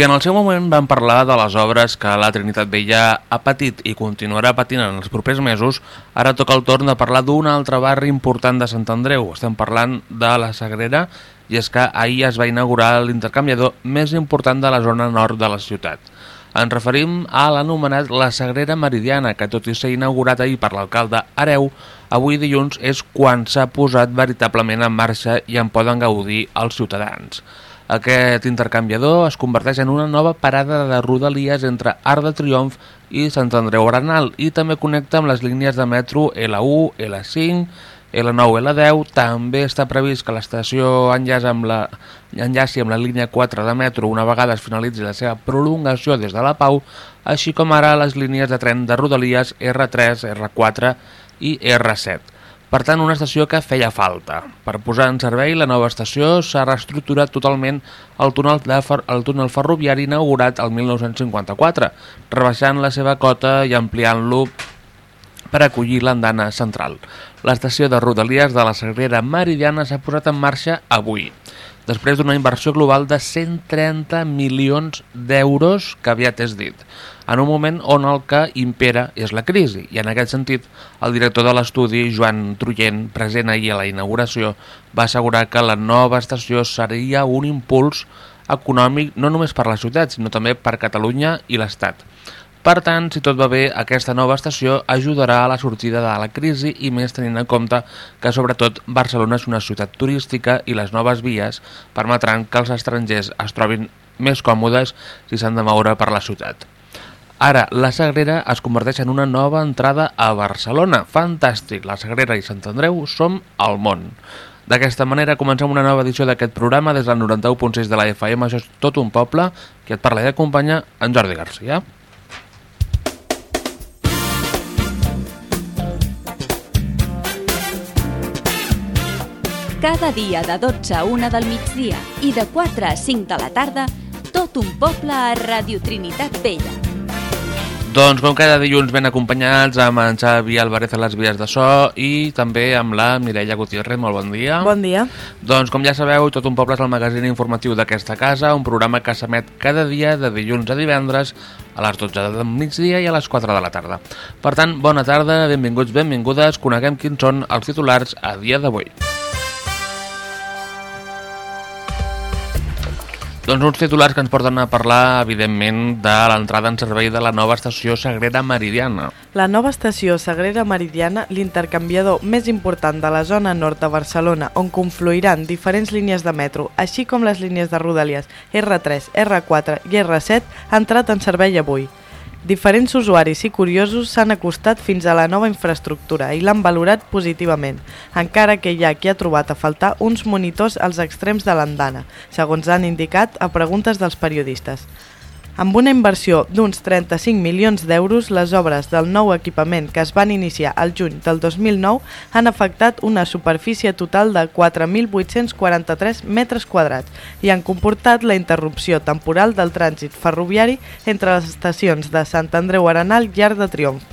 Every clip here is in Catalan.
Si en el seu moment vam parlar de les obres que la Trinitat Vella ha patit i continuarà patint en els propers mesos, ara toca el torn de parlar d'un altre barri important de Sant Andreu. Estem parlant de la Sagrera i és que ahir es va inaugurar l'intercanviador més important de la zona nord de la ciutat. Ens referim a l'anomenat La Sagrera Meridiana, que tot i ser inaugurat ahir per l'alcalde Areu, avui dilluns és quan s'ha posat veritablement en marxa i en poden gaudir els ciutadans. Aquest intercanviador es converteix en una nova parada de rodalies entre Arc de Triomf i Sant Andreu Arenal i també connecta amb les línies de metro L1, L5, L9, L10. També està previst que l'estació enllaci amb la, enllaci amb la línia 4 de metro una vegada es finalitzi la seva prolongació des de la Pau, així com ara les línies de tren de rodalies R3, R4 i R7. Per tant, una estació que feia falta. Per posar en servei la nova estació s'ha reestructurat totalment el túnel, de fer el túnel ferroviari inaugurat el 1954, rebaixant la seva cota i ampliant-lo per acollir l'andana central. L'estació de Rodalies de la Sagrera Meridiana s'ha posat en marxa avui després d'una inversió global de 130 milions d'euros que aviat és dit, en un moment on el que impera és la crisi. I en aquest sentit, el director de l'estudi, Joan Trullent, present ahir a la inauguració, va assegurar que la nova estació seria un impuls econòmic no només per la ciutat, sinó també per Catalunya i l'Estat. Per tant, si tot va bé, aquesta nova estació ajudarà a la sortida de la crisi i més tenint en compte que sobretot Barcelona és una ciutat turística i les noves vies permetran que els estrangers es trobin més còmodes si s'han de moure per la ciutat. Ara, la Sagrera es converteix en una nova entrada a Barcelona. Fantàstic! La Sagrera i Sant Andreu som al món. D'aquesta manera comencem una nova edició d'aquest programa des del 91.6 de la FM, això és tot un poble, que et parla i acompanya en Jordi Garcia. Cada dia de 12 a 1 del migdia i de 4 a 5 de la tarda, tot un poble a Radio Trinitat Vella. Doncs com cada dilluns ben acompanyats amb en Xavi Álvarez a les vies de so i també amb la Mireia Gutiérrez. Molt bon dia. Bon dia. Doncs com ja sabeu, Tot un poble és el magazín informatiu d'aquesta casa, un programa que s'emet cada dia de dilluns a divendres a les 12 del migdia i a les 4 de la tarda. Per tant, bona tarda, benvinguts, benvingudes, coneguem quins són els titulars a dia d'avui. Doncs uns titulars que ens porten a parlar, evidentment, de l'entrada en servei de la nova estació Sagrera Meridiana. La nova estació Sagrera Meridiana, l'intercanviador més important de la zona nord de Barcelona, on confluiran diferents línies de metro, així com les línies de Rodalies R3, R4 i R7, ha entrat en servei avui. Diferents usuaris i curiosos s'han acostat fins a la nova infraestructura i l'han valorat positivament, encara que hi ha qui ha trobat a faltar uns monitors als extrems de l'andana, segons han indicat a preguntes dels periodistes. Amb una inversió d'uns 35 milions d'euros, les obres del nou equipament que es van iniciar al juny del 2009 han afectat una superfície total de 4.843 metres quadrats i han comportat la interrupció temporal del trànsit ferroviari entre les estacions de Sant Andreu Arenal i Arc de Triomf.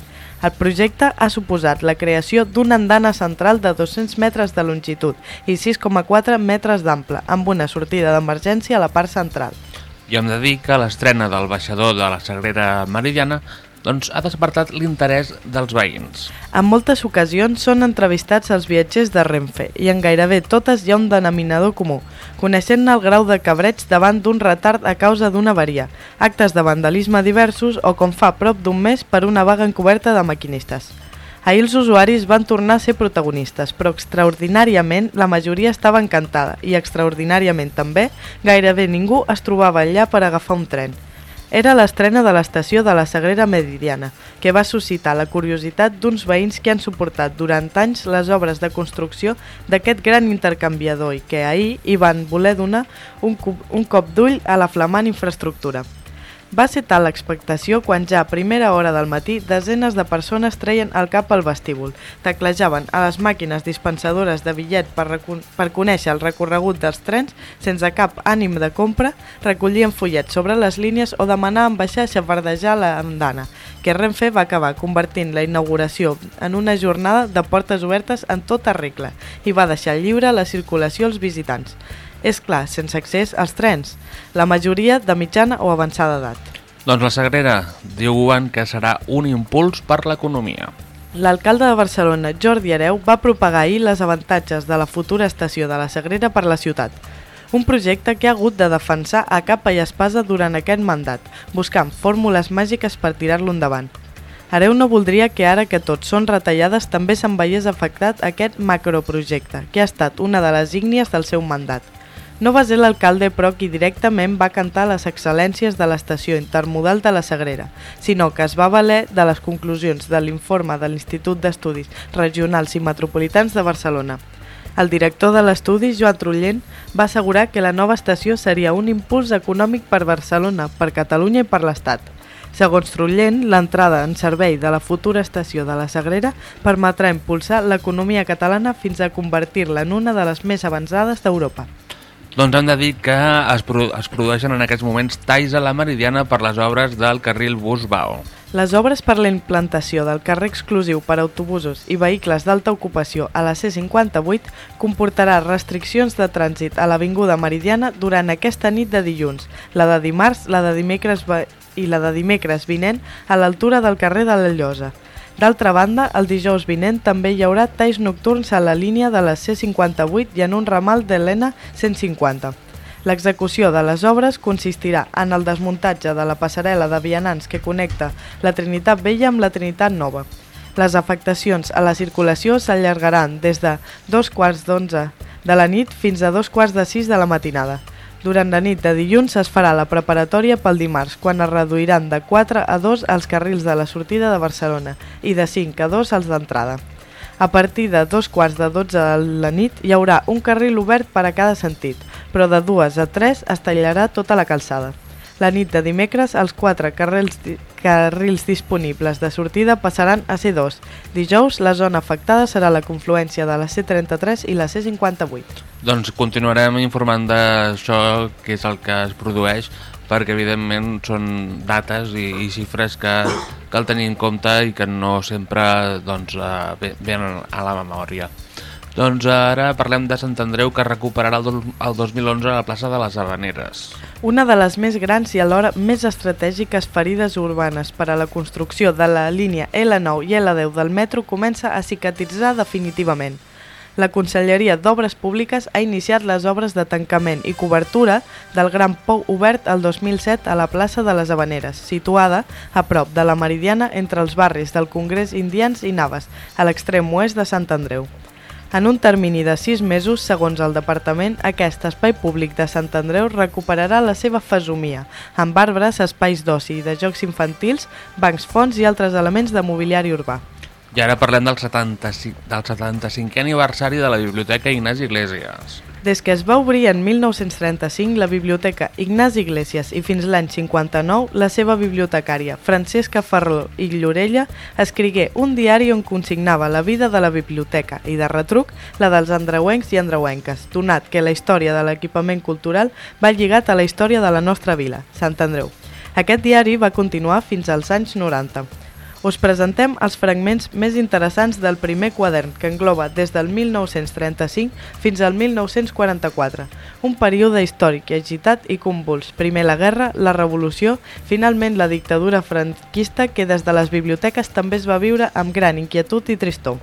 El projecte ha suposat la creació d'una andana central de 200 metres de longitud i 6,4 metres d'ample, amb una sortida d'emergència a la part central i hem de dir que l'estrena del baixador de la Sagrera Meridiana doncs, ha despertat l'interès dels veïns. En moltes ocasions són entrevistats els viatgers de Renfe i en gairebé totes hi ha un denominador comú, coneixent el grau de cabreig davant d'un retard a causa d'una avaria, actes de vandalisme diversos o com fa prop d'un mes per una vaga encoberta de maquinistes. Ahir els usuaris van tornar a ser protagonistes, però extraordinàriament la majoria estava encantada i extraordinàriament també gairebé ningú es trobava allà per agafar un tren. Era l'estrena de l'estació de la Sagrera Meridiana, que va suscitar la curiositat d'uns veïns que han suportat durant anys les obres de construcció d'aquest gran intercanviador i que ahir hi van voler donar un, un cop d'ull a la flamant infraestructura. Va ser tal l'expectació quan ja a primera hora del matí desenes de persones treien el cap al vestíbul, teclejaven a les màquines dispensadores de bitllet per, per conèixer el recorregut dels trens sense cap ànim de compra, recollien fullets sobre les línies o demanaven baixar a xafardejar l'andana, que Renfe va acabar convertint la inauguració en una jornada de portes obertes en tota regla i va deixar lliure la circulació als visitants. És clar, sense accés als trens, la majoria de mitjana o avançada edat. Doncs la Sagrera diuen que serà un impuls per l'economia. L'alcalde de Barcelona, Jordi Hereu, va propagar ahir les avantatges de la futura estació de la Sagrera per la ciutat. Un projecte que ha hagut de defensar a capa i espasa durant aquest mandat, buscant fórmules màgiques per tirar-lo endavant. Hereu no voldria que ara que tots són retallades també se'n veiés afectat aquest macroprojecte, que ha estat una de les ígnies del seu mandat. No va ser l'alcalde però qui directament va cantar les excel·lències de l'estació intermodal de la Sagrera, sinó que es va valer de les conclusions de l'informe de l'Institut d'Estudis Regionals i Metropolitans de Barcelona, el director de l'estudi, Joan Trullent, va assegurar que la nova estació seria un impuls econòmic per Barcelona, per Catalunya i per l'Estat. Segons Trullent, l'entrada en servei de la futura estació de la Sagrera permetrà impulsar l'economia catalana fins a convertir-la en una de les més avançades d'Europa. Doncs hem de dir que es, produ es produeixen en aquests moments talls a la Meridiana per les obres del carril Bus-Bao. Les obres per la implantació del carrer exclusiu per a autobusos i vehicles d'alta ocupació a la C58 comportarà restriccions de trànsit a l'Avinguda Meridiana durant aquesta nit de dilluns, la de dimarts, la de dimecres i la de dimecres vinent a l'altura del carrer de la Llosa. D'altra banda, el dijous vinent també hi haurà talls nocturns a la línia de la C58 i en un ramal de l'ENA 150. L'execució de les obres consistirà en el desmuntatge de la passarel·la de vianants que connecta la Trinitat Vella amb la Trinitat Nova. Les afectacions a la circulació s'allargaran des de dos quarts d'onze de la nit fins a dos quarts de sis de la matinada. Durant la nit de dilluns es farà la preparatòria pel dimarts, quan es reduiran de 4 a 2 els carrils de la sortida de Barcelona i de 5 a 2 els d'entrada. A partir de dos quarts de 12 de la nit hi haurà un carril obert per a cada sentit, però de dues a tres es tallarà tota la calçada. La nit de dimecres, els quatre carrils, carrils disponibles de sortida passaran a ser dos. Dijous, la zona afectada serà la confluència de la C33 i la C58. Doncs continuarem informant d'això, que és el que es produeix, perquè evidentment són dates i, i xifres que cal tenir en compte i que no sempre doncs, eh, venen a la memòria. Doncs ara parlem de Sant Andreu que recuperarà el, el 2011 a la plaça de les Habaneres. Una de les més grans i alhora més estratègiques ferides urbanes per a la construcció de la línia L9 i L10 del metro comença a cicatritzar definitivament la Conselleria d'Obres Públiques ha iniciat les obres de tancament i cobertura del Gran Pou obert el 2007 a la plaça de les Habaneres, situada a prop de la Meridiana entre els barris del Congrés Indians i Naves, a l'extrem oest de Sant Andreu. En un termini de sis mesos, segons el Departament, aquest espai públic de Sant Andreu recuperarà la seva fesomia, amb arbres, espais d'oci de jocs infantils, bancs fonts i altres elements de mobiliari urbà. I ara parlem del, 75, del 75è aniversari de la Biblioteca Ignasi Iglesias. Des que es va obrir en 1935 la Biblioteca Ignasi Iglesias i fins l'any 59 la seva bibliotecària, Francesca Ferró i Llorella, escrigué un diari on consignava la vida de la biblioteca i de retruc la dels andreuencs i andreuenques, donat que la història de l'equipament cultural va lligat a la història de la nostra vila, Sant Andreu. Aquest diari va continuar fins als anys 90 us presentem els fragments més interessants del primer quadern, que engloba des del 1935 fins al 1944, un període històric i agitat i convuls. Primer la guerra, la revolució, finalment la dictadura franquista que des de les biblioteques també es va viure amb gran inquietud i tristor.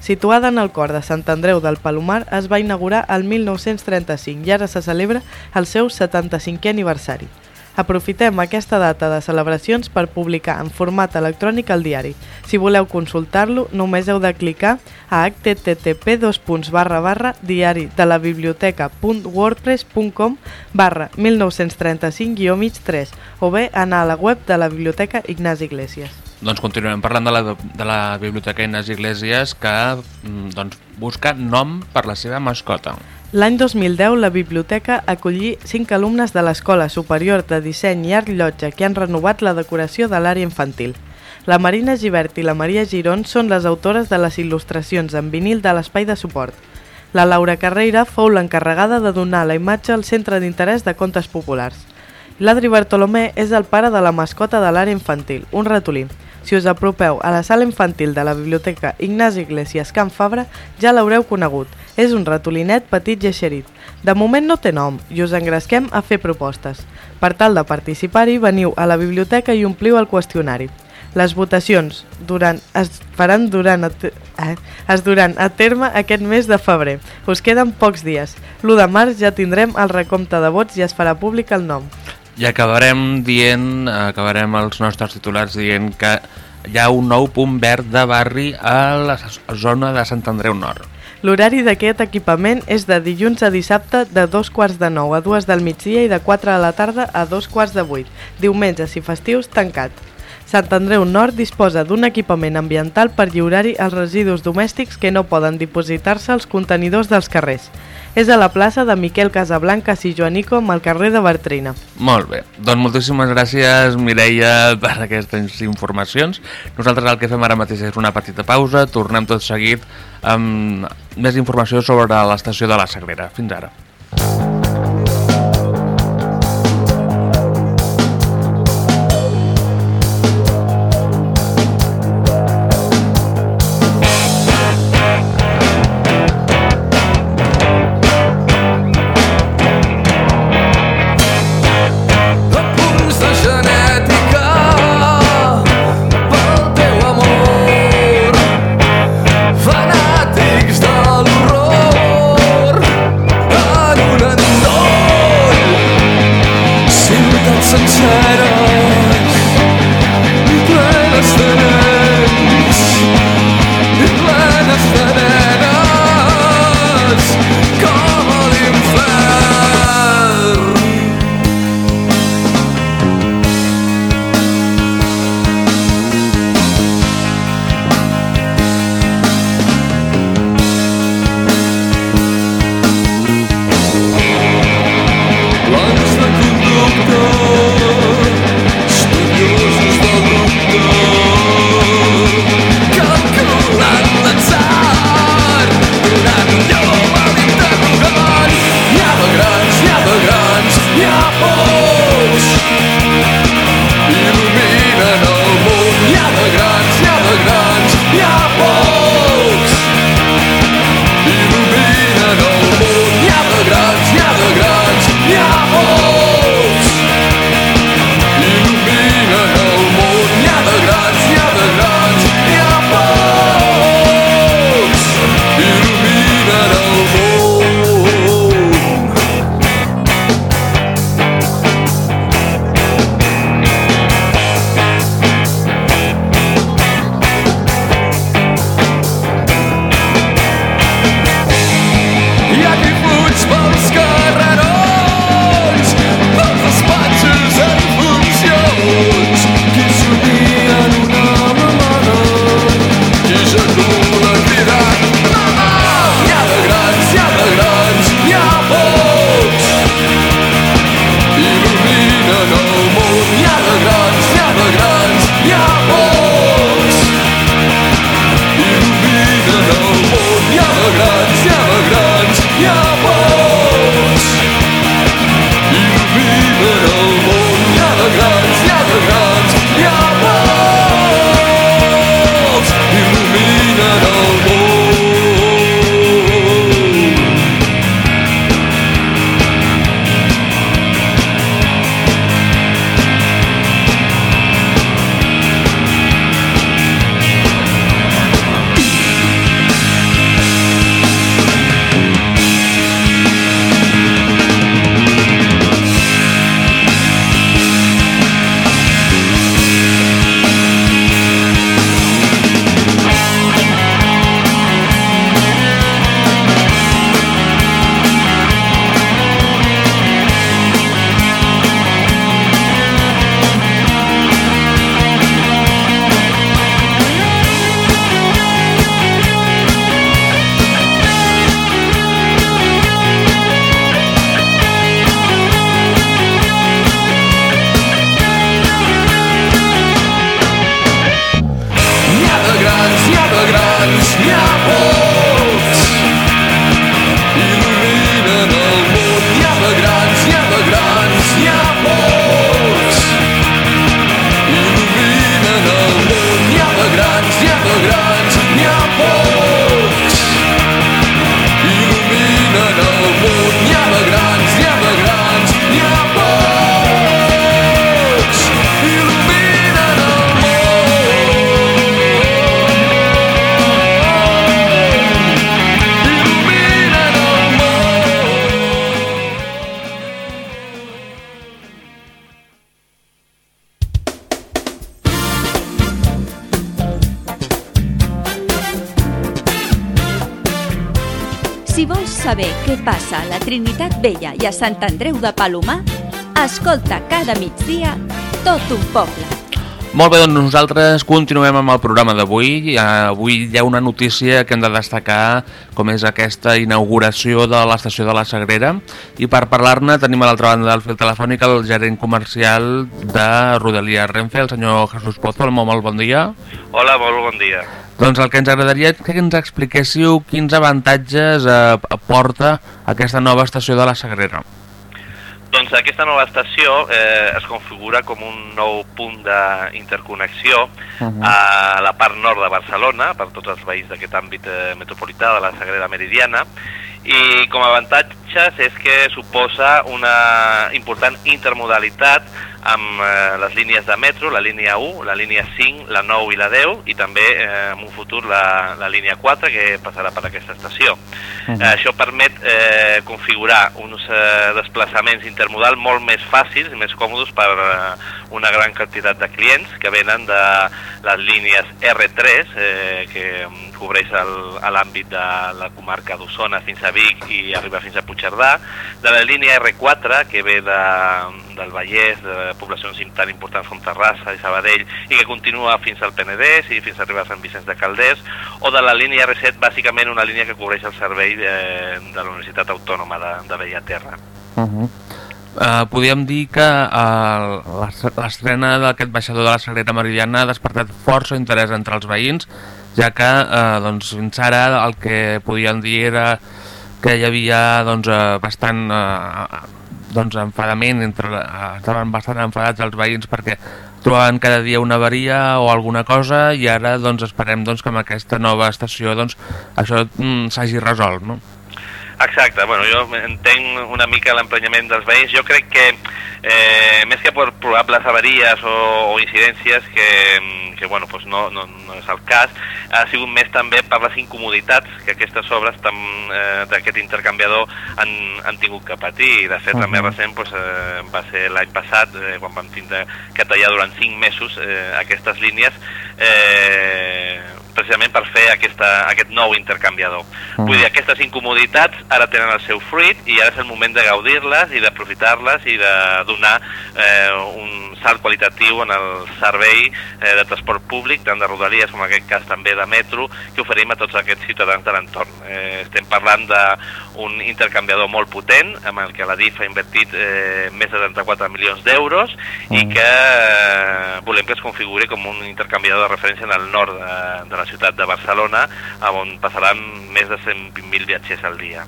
Situada en el cor de Sant Andreu del Palomar, es va inaugurar el 1935 i ara se celebra el seu 75è aniversari. Aprofitem aquesta data de celebracions per publicar en format electrònic el diari. Si voleu consultar-lo, només heu de clicar a http diari de la biblioteca.wordpress.com barra 1935-3 o bé anar a la web de la Biblioteca Ignasi Iglesias. Doncs continuem parlant de la, de la Biblioteca Ignasi Iglesias que mm, doncs, busca nom per la seva mascota. L'any 2010 la biblioteca acollí cinc alumnes de l'Escola Superior de Disseny i Art Llotja que han renovat la decoració de l'àrea infantil. La Marina Givert i la Maria Giron són les autores de les il·lustracions en vinil de l'espai de suport. La Laura Carreira fou l'encarregada de donar la imatge al Centre d'Interès de Contes Populars. L'Adri Bartolomé és el pare de la mascota de l'àrea infantil, un ratolí. Si us apropeu a la sala infantil de la Biblioteca Ignasi Iglesias Can Fabra, ja l'haureu conegut. És un ratolinet petit i eixerit. De moment no té nom i us engresquem a fer propostes. Per tal de participar-hi, veniu a la biblioteca i ompliu el qüestionari. Les votacions durant, es faran durant a, eh, es duran a terme aquest mes de febrer. Us queden pocs dies. L'1 de març ja tindrem el recompte de vots i es farà públic el nom. I acabarem dient, acabarem els nostres titulars dient que hi ha un nou punt verd de barri a la zona de Sant Andreu Nord. L'horari d'aquest equipament és de dilluns a dissabte de dos quarts de nou a dues del migdia i de 4 de la tarda a dos quarts de vuit. Diumenges i festius tancat. Sant Andreu Nord disposa d'un equipament ambiental per lliurar-hi els residus domèstics que no poden dipositar-se als contenidors dels carrers. És a la plaça de Miquel Casablanca Joanico amb el carrer de Bertrina. Molt bé, doncs moltíssimes gràcies Mireia per aquestes informacions. Nosaltres el que fem ara mateix és una petita pausa, tornem tot seguit amb més informació sobre l'estació de la Sagrera. Fins ara. Si vols saber què passa a la Trinitat Vella i a Sant Andreu de Palomar, escolta cada migdia tot un poble. Molt bé, doncs nosaltres continuem amb el programa d'avui. Avui hi ha una notícia que hem de destacar, com és aquesta inauguració de l'estació de la Sagrera. I per parlar-ne tenim a l'altra banda del fil telefònic el gerent comercial de Rodalia Renfe, el senyor Jesús Pozo. Molt, molt bon dia. Hola, molt bon dia. Doncs el que ens agradaria és que ens expliquéssiu quins avantatges eh, porta aquesta nova estació de la Sagrera. Doncs aquesta nova estació eh, es configura com un nou punt d'interconnexió uh -huh. a la part nord de Barcelona, per tots els veïns d'aquest àmbit eh, metropolità de la Sagrera Meridiana, i com a avantatges és que suposa una important intermodalitat amb eh, les línies de metro, la línia 1, la línia 5, la 9 i la 10, i també eh, en un futur la, la línia 4 que passarà per aquesta estació. Uh -huh. eh, això permet eh, configurar uns eh, desplaçaments intermodal molt més fàcils i més còmodes per eh, una gran quantitat de clients que venen de les línies R3, eh, que cobreix l'àmbit de la comarca d'Osona fins a Vic i arriba fins a Puigcerdà, de la línia R4, que ve de, del Vallès, de poblacions tan importants com Terrassa i Sabadell, i que continua fins al Penedès i fins a arribar a Sant Vicenç de Calders, o de la línia R7, bàsicament una línia que cobreix el servei de, de la Universitat Autònoma de, de Bellaterra. Uh -huh. Uh, podríem dir que uh, l'estrena d'aquest baixador de la Sagrera Meridiana ha despertat força interès entre els veïns, ja que uh, doncs, fins ara el que podíem dir era que hi havia doncs, uh, bastant uh, doncs, enfadament, entre, estaven bastant enfadats els veïns perquè trobaven cada dia una avaria o alguna cosa i ara doncs, esperem doncs, que amb aquesta nova estació doncs, això mm, s'hagi resolt, no? Exacte, bueno, jo entenc una mica l'emprenyament dels veïns. Jo crec que eh, més que per probables avaries o, o incidències que, que bueno, pues no, no, no és el cas, ha sigut més també per les incomoditats que aquestes obres eh, d'aquest intercanviador han, han tingut que patir. I de fet, uh -huh. la més recent pues, eh, va ser l'any passat, eh, quan vam tindre que tallar durant 5 mesos eh, aquestes línies, eh, precisament per fer aquesta, aquest nou intercanviador. Mm. Vull dir, aquestes incomoditats ara tenen el seu fruit i ara és el moment de gaudir-les i d'aprofitar-les i de donar eh, un salt qualitatiu en el servei eh, de transport públic, tant de rodalies com en aquest cas també de metro, que oferim a tots aquests ciutadans de l'entorn. Eh, estem parlant d'un intercanviador molt potent, amb el que la DIF ha invertit eh, més de 34 milions d'euros mm. i que eh, volem que es configuri com un intercanviador de referència en el nord de, de la ciutat de Barcelona, on passaran més de 120.000 viatgers al dia.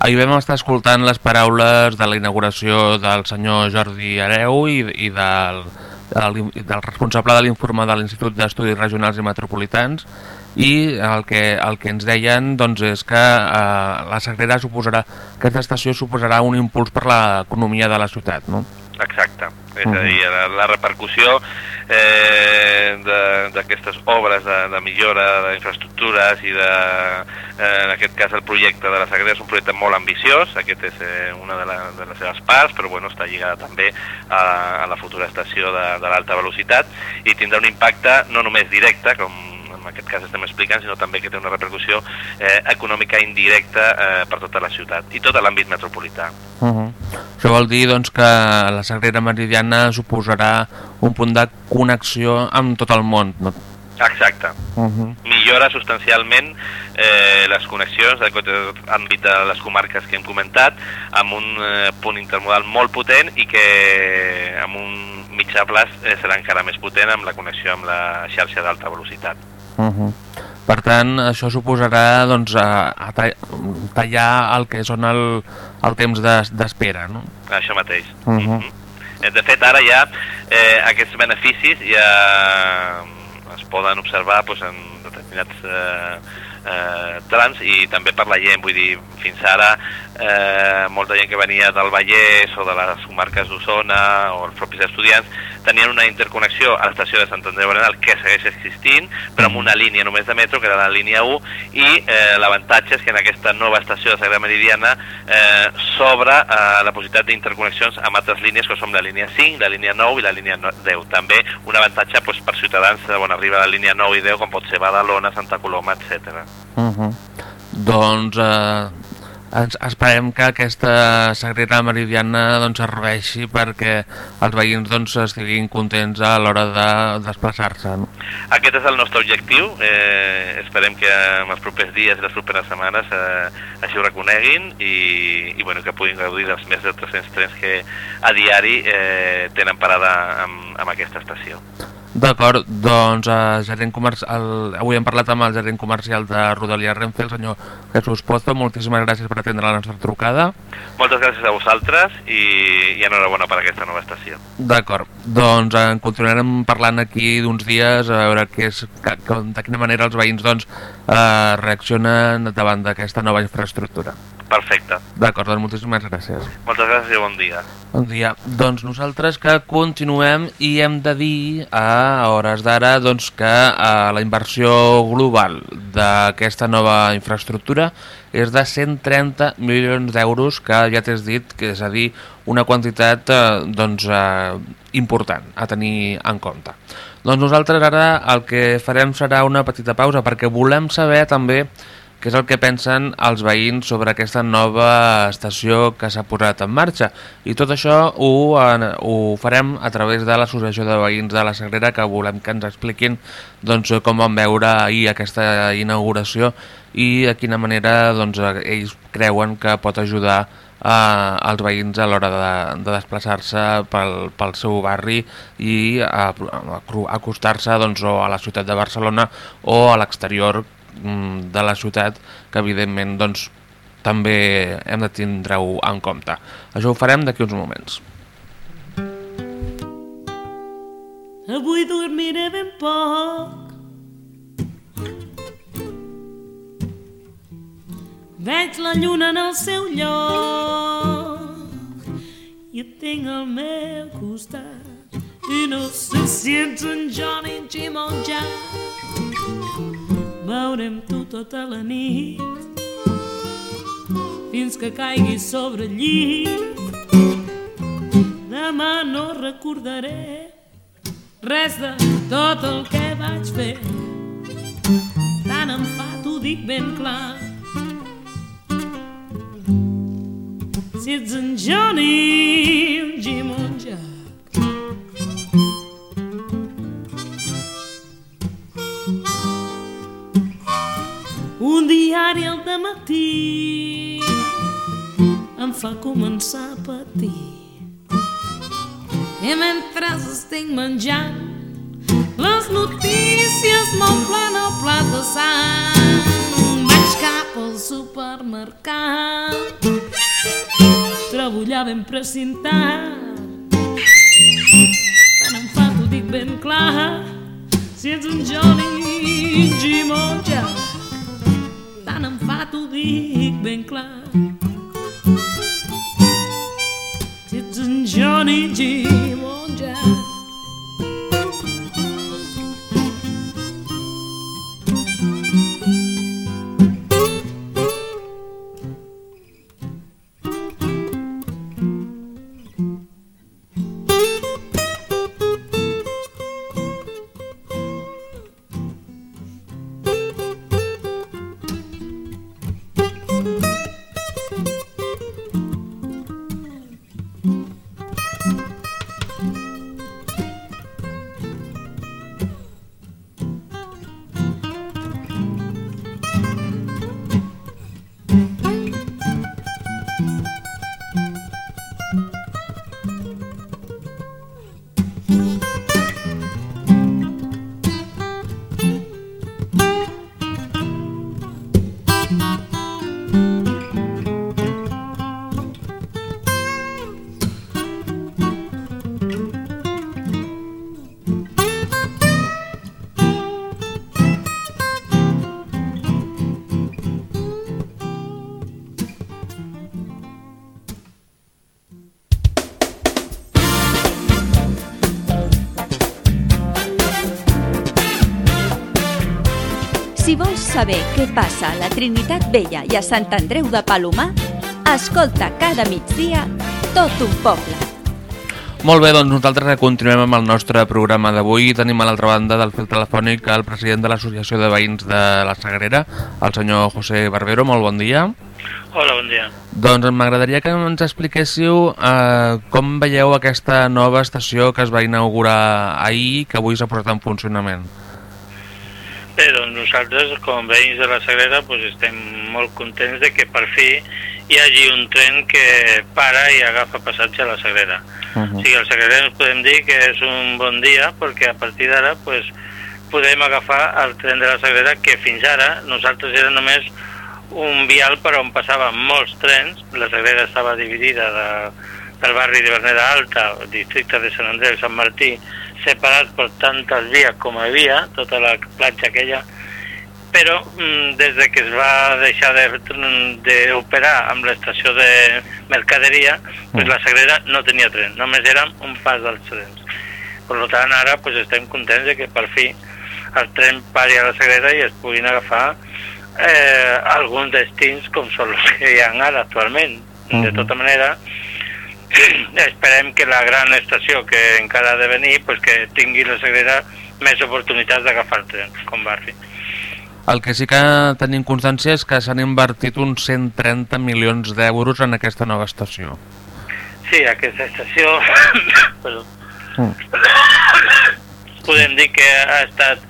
Ahir vam estar escoltant les paraules de la inauguració del senyor Jordi Areu i, i del, del, del responsable de l'informe de l'Institut d'Estudis Regionals i Metropolitans i el que, el que ens deien doncs, és que eh, la Sagrera suposarà, aquesta estació suposarà un impuls per l'economia de la ciutat, no? Exacte, és a dir, la, la repercussió eh, d'aquestes obres de, de millora d'infraestructures i de, eh, en aquest cas el projecte de la Sagrera és un projecte molt ambiciós, aquest és eh, una de, la, de les seves parts, però bueno, està lligada també a, a la futura estació de, de l'alta velocitat i tindrà un impacte no només directe, com en aquest cas estem explicant, sinó també que té una repercussió eh, econòmica indirecta eh, per tota la ciutat i tot l'àmbit metropolità. Uh -huh. Això vol dir doncs, que la Sagrera Meridiana suposarà un punt de connexió amb tot el món, no? Exacte. Uh -huh. Millora substancialment eh, les connexions de àmbit de les comarques que hem comentat amb un eh, punt intermodal molt potent i que amb un mitjà plaç eh, serà encara més potent amb la connexió amb la xarxa d'alta velocitat. Uh -huh. Per tant, això suposarà doncs, a, a tallar el que són el, el temps d'espera, no? Això mateix. Uh -huh. Uh -huh. De fet, ara ja eh, aquests beneficis ja es poden observar doncs, en determinats eh, eh, trams i també per la gent, vull dir, fins ara eh, molta gent que venia del Vallès o de les comarques d'Osona o els propis estudiants tenien una interconnexió a l'estació de Sant Andreu Berenal que segueix existint, però amb una línia només de metro, que era la línia 1, i eh, l'avantatge és que en aquesta nova estació de Sagrada Meridiana eh, s'obre eh, la possibilitat d'interconnexions amb altres línies, que són la línia 5, la línia 9 i la línia 10. També un avantatge doncs, per ciutadans on arriba la línia 9 i 10, com pot ser Badalona, Santa Coloma, etc. Uh -huh. Doncs... Eh ens esperem que aquesta Sagrera Meridiana doncs, serveixi perquè els veïns doncs, estiguin contents a l'hora de desplaçar-se. No? Aquest és el nostre objectiu. Eh, esperem que en els propers dies i les properes setmanes eh, així ho reconeguin i, i bueno, que puguin gaudir dels més de 300 trens que a diari eh, tenen parada amb, amb aquesta estació. D'acord, doncs eh, comercial, avui hem parlat amb el gerent comercial de Rodalia Renfe, el senyor Jesús Pozo. Moltíssimes gràcies per atendre la nostra trucada. Moltes gràcies a vosaltres i, i enhorabona per aquesta nova estació. D'acord, doncs eh, continuarem parlant aquí d'uns dies a veure què és, que, que, de quina manera els veïns doncs, eh, reaccionen davant d'aquesta nova infraestructura. Perfecte. D'acord, doncs moltíssimes gràcies. Moltes gràcies i bon dia. Bon dia. Doncs nosaltres que continuem i hem de dir a hores d'ara doncs, que eh, la inversió global d'aquesta nova infraestructura és de 130 milions d'euros que ja t'has dit, que és a dir, una quantitat eh, doncs, eh, important a tenir en compte. Doncs nosaltres ara el que farem serà una petita pausa perquè volem saber també què és el que pensen els veïns sobre aquesta nova estació que s'ha posat en marxa. I tot això ho, ho farem a través de l'Associació de Veïns de la Sagrera, que volem que ens expliquin doncs, com van veure ahir aquesta inauguració i de quina manera doncs, ells creuen que pot ajudar eh, als veïns a l'hora de, de desplaçar-se pel, pel seu barri i acostar-se doncs, o a la ciutat de Barcelona o a l'exterior de la ciutat que evidentment doncs, també hem de tindre-ho en compte. Això ho farem d'aquí uns moments. Avui dormiré ben poc Veig la lluna en el seu lloc i et tinc al meu costat i no sé si ets en Johnny, Jim o Jack Veurem tu tota la nit fins que caigui sobre el llit. Demà no recordaré res de tot el que vaig fer. Tant em fa, t'ho dic ben clar. Si ets en Johnny, Jim diari al matí em fa començar a patir. I mentre estic menjant, les notícies m'omplen el plat de sang. Vaig cap al supermercat, trobo allà ben precintat. Tant em fa, t'ho dic ben clar, si ets un Johnny Jack tant em fa, t'ho dic ben clar. Si ets en Johnny Jim saber què passa a la Trinitat Vella i a Sant Andreu de Palomar, escolta cada migdia tot un poble. Molt bé, doncs nosaltres continuem amb el nostre programa d'avui. Tenim a l'altra banda del fil telefònic el president de l'Associació de Veïns de la Sagrera, el senyor José Barbero. Molt bon dia. Hola, bon dia. Doncs m'agradaria que ens expliquéssiu eh, com veieu aquesta nova estació que es va inaugurar ahir que avui s'ha posat en funcionament. Doncs nosaltres, com veïns de la Sagrera, doncs estem molt contents de que per fi hi hagi un tren que para i agafa passatge a la Sagrera. Uh -huh. O sigui, al Sagrera podem dir que és un bon dia perquè a partir d'ara pues, podem agafar el tren de la Sagrera que fins ara nosaltres era només un vial per on passaven molts trens. La Sagrera estava dividida de, del barri de Berneda Alta, districte de Sant Andreu i Sant Martí, separat per tantes vies com hi havia, tota la platja aquella, però mm, des de que es va deixar d'operar de, amb l'estació de mercaderia, pues la Sagrera no tenia tren, només érem un pas dels trens. Per tant, ara pues, estem contents de que per fi el tren pari a la Sagrera i es puguin agafar eh, alguns destins com són els que hi ha ara actualment. Uh -huh. De tota manera, esperem que la gran estació que encara ha de venir, pues, que tingui la Sagrera més oportunitats d'agafar el tren, com barri. El que sí que tenim constància és que s'han invertit uns 130 milions d'euros en aquesta nova estació. Sí, aquesta estació... Perdó. Mm. Podem dir que ha estat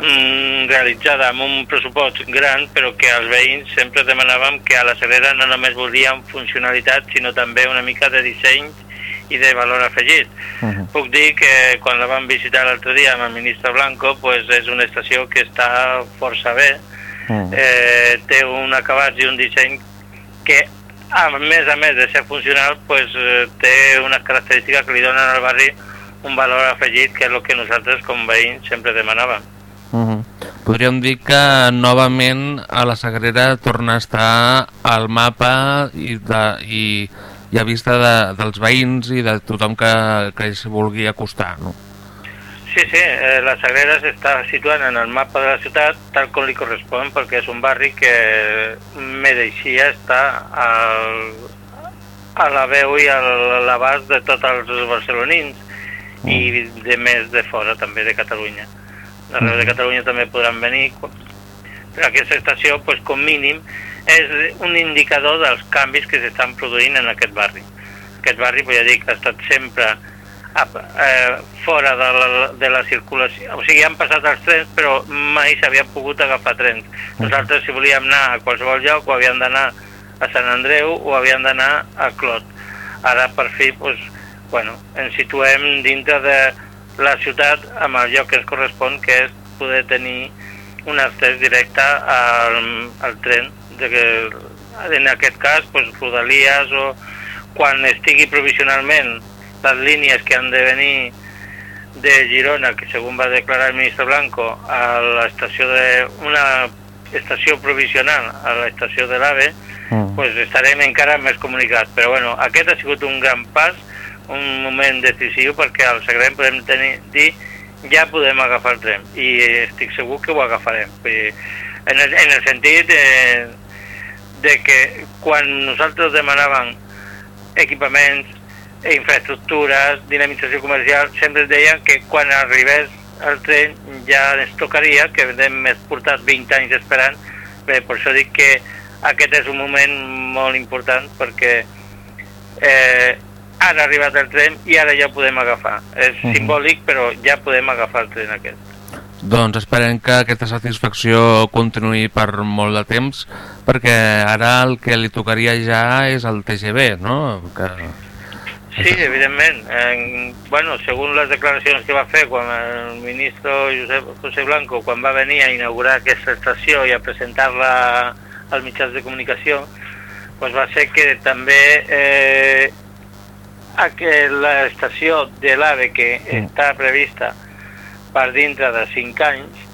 mm, realitzada amb un pressupost gran, però que els veïns sempre demanàvem que a la Sagrera no només volíem funcionalitat, sinó també una mica de disseny i de valor afegit. Uh -huh. Puc dir que quan la vam visitar l'altre dia amb el ministre Blanco, pues és una estació que està força bé, uh -huh. eh, té un acabat i un disseny que a més a més de ser funcional pues, eh, té unes característiques que li donen al barri un valor afegit que és el que nosaltres com veïns sempre demanàvem. Uh -huh. Podríem dir que novament a la Sagrera torna a estar al mapa i, de, i i a vista de, dels veïns i de tothom que, que es vulgui acostar, no? Sí, sí, eh, la Sagrera s'està situant en el mapa de la ciutat tal com li correspon perquè és un barri que mereixia estar al, a la veu i a l'abast de tots els barcelonins mm. i de més de fora també de Catalunya. D'arreu mm. de Catalunya també podran venir però aquesta estació, pues, com mínim, és un indicador dels canvis que s'estan produint en aquest barri. Aquest barri, ja dic, ha estat sempre a, eh, fora de la, de la circulació. O sigui, han passat els trens, però mai s'havien pogut agafar trens. Nosaltres, si volíem anar a qualsevol lloc, o havíem d'anar a Sant Andreu o havíem d'anar a Clot. Ara, per fi, doncs, bueno, ens situem dintre de la ciutat amb el lloc que ens correspon, que és poder tenir un accés directe al, al tren de que en aquest cas pues, Rodalies o quan estigui provisionalment les línies que han de venir de Girona, que segons va declarar el ministre Blanco, a l'estació de una estació provisional a l'estació de l'AVE, mm. pues estarem encara més comunicats. Però bueno, aquest ha sigut un gran pas, un moment decisiu perquè al Sagrem podem tenir, dir ja podem agafar el tren i estic segur que ho agafarem. En el, en el sentit eh, de que quan nosaltres demanàvem equipaments, infraestructures, dinamització comercial, sempre ens deien que quan arribés el tren ja ens tocaria, que hem portat 20 anys esperant, bé, per això dic que aquest és un moment molt important perquè eh, han arribat el tren i ara ja podem agafar. És uh -huh. simbòlic, però ja podem agafar el tren aquest. Doncs esperem que aquesta satisfacció continuï per molt de temps, perquè ara el que li tocaria ja és el TGV, no? Que... Sí, evidentment. Eh, bueno, segons les declaracions que va fer quan el ministre Josep José Blanco, quan va venir a inaugurar aquesta estació i a presentar-la als mitjans de comunicació, doncs va ser que també eh, l'estació de l'AVE que mm. està prevista per dintre de 5 anys,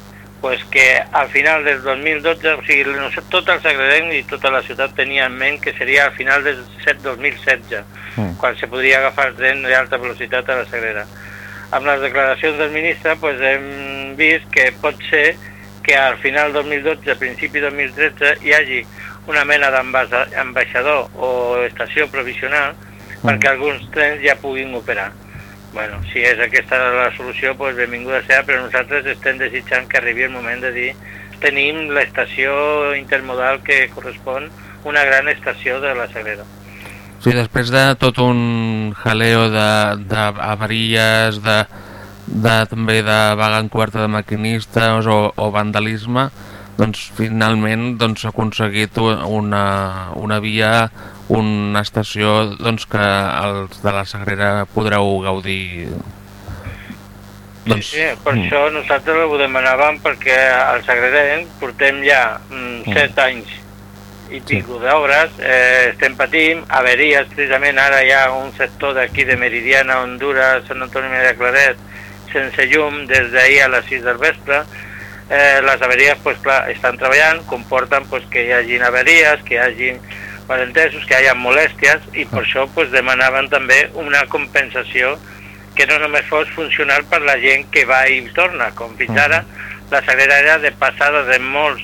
pues que al final del 2012, o sigui, tot el Sagredent i tota la ciutat tenia en ment que seria al final del 2016, mm. quan se podria agafar el tren d'alta velocitat a la Sagrera. Amb les declaracions del ministre pues, hem vist que pot ser que al final del 2012, a principi 2013, hi hagi una mena d'ambaixador o estació provisional perquè alguns trens ja puguin operar. Bueno, si és aquesta la solució, doncs benvinguda sigui, però nosaltres estem desitjant que arribi el moment de dir tenim l'estació intermodal que correspon una gran estació de la Sagrera. Sí, després de tot un jaleo d'avaries, de, de, també de vaga encoberta de maquinistes o, o vandalisme, doncs finalment doncs, s'ha doncs, aconseguit una, una via, una estació doncs, que els de la Sagrera podreu gaudir doncs... Sí, sí, per mm. això nosaltres ho demanàvem perquè al Sagrerenc portem ja mm, set mm. anys i pico sí. d'obres, eh, estem patint, averies, precisament ara hi ha un sector d'aquí de Meridiana, Honduras, Sant Antoni de Claret, sense llum des d'ahir a les 6 del vespre, eh, les averies pues, clar, estan treballant, comporten pues, que hi hagi averies, que hi hagi malentesos, que hi hagi molèsties, i per ah. això pues, demanaven també una compensació que no només fos funcional per la gent que va i torna, com fins ara la Sagrera era de passada de molts,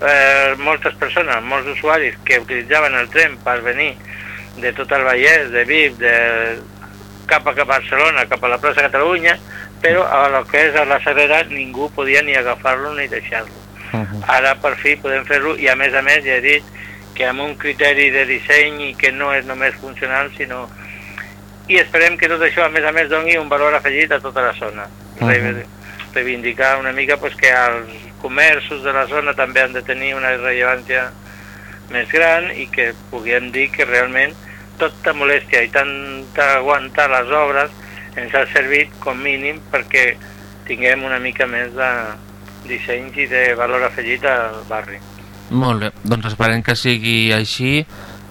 eh, moltes persones, molts usuaris que utilitzaven el tren per venir de tot el Vallès, de Vic, de cap a Barcelona, cap a la plaça Catalunya, però a lo que és a la Sagrera ningú podia ni agafar-lo ni deixar-lo. Uh -huh. Ara per fi podem fer-lo i a més a més ja he dit que amb un criteri de disseny i que no és només funcional sinó i esperem que tot això a més a més doni un valor afegit a tota la zona. Uh -huh. Reivindicar una mica pues, que els comerços de la zona també han de tenir una rellevància més gran i que puguem dir que realment tota molèstia i tant aguantar les obres ens ha servit com mínim perquè tinguem una mica més de dissenys i de valor afegit al barri. Molt bé, doncs esperem que sigui així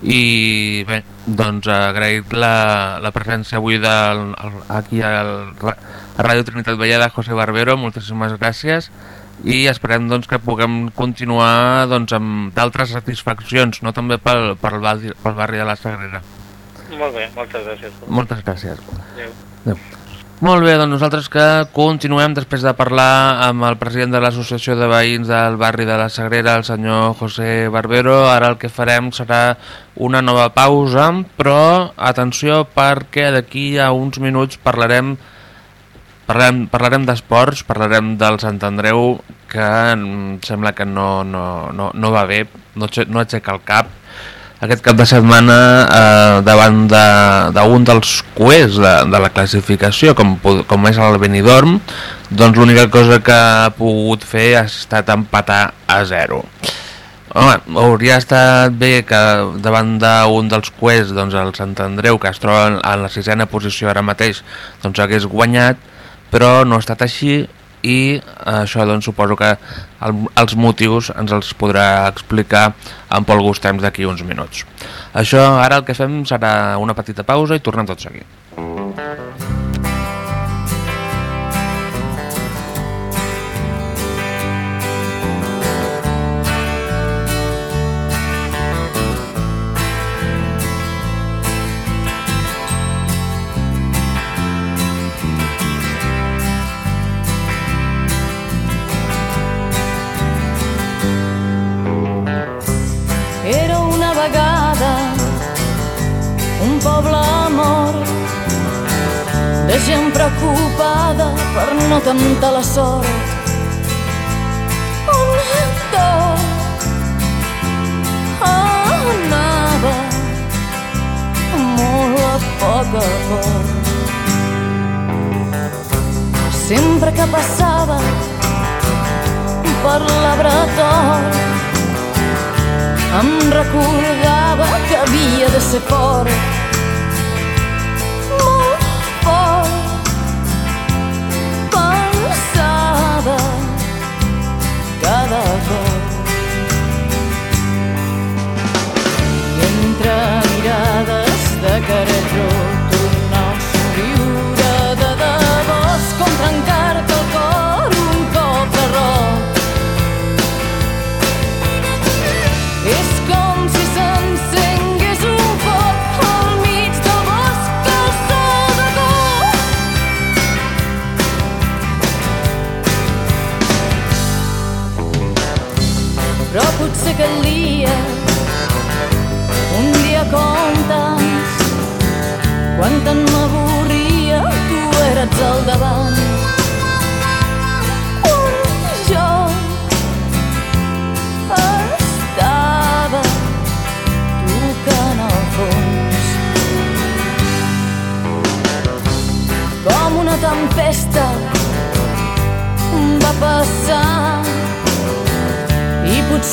i bé, doncs agrair la, la presència avui del, el, aquí al, a Ràdio Trinitat Vella de José Barbero, moltíssimes gràcies i esperem doncs, que puguem continuar doncs, amb d'altres satisfaccions, no també pel, pel, barri, pel barri de la Sagrera. Molt bé, moltes gràcies. Moltes gràcies. Adéu. Adéu. Molt bé, doncs nosaltres que continuem després de parlar amb el president de l'Associació de Veïns del barri de la Sagrera, el senyor José Barbero. Ara el que farem serà una nova pausa, però atenció perquè d'aquí a uns minuts parlarem parlarem, parlarem d'esports, parlarem del Sant Andreu, que sembla que no, no, no, no va bé, no, no aixeca el cap, aquest cap de setmana eh, davant d'un de, dels cuers de, de la classificació, com, com és el Benidorm, doncs l'única cosa que ha pogut fer ha estat empatar a zero. Home, hauria estat bé que davant d'un dels cuers, doncs el Sant Andreu, que es troba en la sisena posició ara mateix, doncs hagués guanyat, però no ha estat així i això doncs suposo que el, els motius ens els podrà explicar en Pol Gustems d'aquí uns minuts. Això ara el que fem serà una petita pausa i tornem tot seguit. gent temptar la sort. On tot anava molt a poc a poc. Sempre que passava per la bretol em recordava que havia de ser fort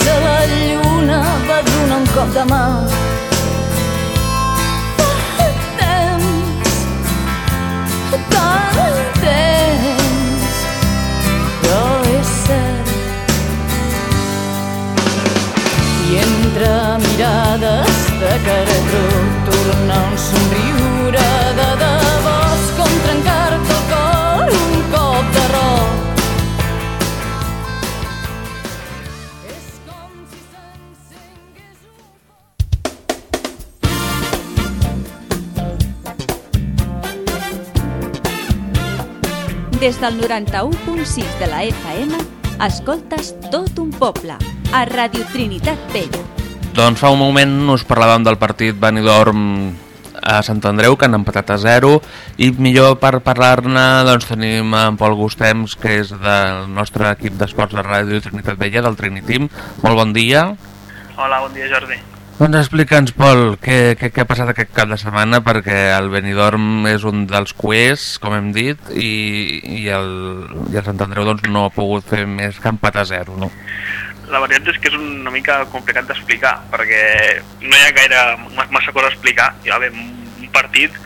potser la lluna va donar un cop de mà. Fa temps, tant temps, però és entre mirades de cara a truc tornar un somriure Des del 91.6 de la FM, escoltes tot un poble, a Radio Trinitat Vella. Doncs fa un moment us parlàvem del partit Benidorm a Sant Andreu, que han empatat a 0, i millor per parlar-ne doncs, tenim en Pol Gustems, que és del nostre equip d'esports de Ràdio Trinitat Vella, del Trinitim. Molt bon dia. Hola, bon dia Jordi. Doncs explica'ns, Pol, què, què, què ha passat aquest cap de setmana, perquè el Benidorm és un dels cuers, com hem dit, i, i, el, i el Sant Andreu doncs, no ha pogut fer més que empat a 0, no? La veritat és que és una mica complicat d'explicar, perquè no hi ha gaire ma- massa cosa a explicar. Hi va haver un partit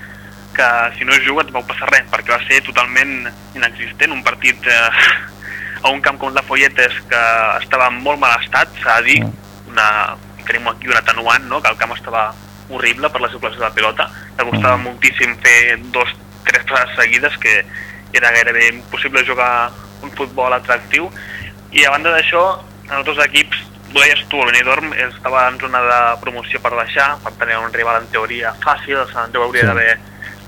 que si no es juga et vau passar res, perquè va ser totalment inexistent, un partit eh, a un camp com la Folletes que estava en molt mal estat, s'ha de dir, una, tenim aquí un atenuant, no? que el camp estava horrible per la circulació de la pilota, que costava moltíssim fer dos, tres passades seguides, que era gairebé impossible jugar un futbol atractiu, i a banda d'això, els dos equips, ho deies tu, el Benidorm estava en zona de promoció per baixar, per tenir un rival en teoria fàcil, el Sant Andreu hauria Sí. d'haver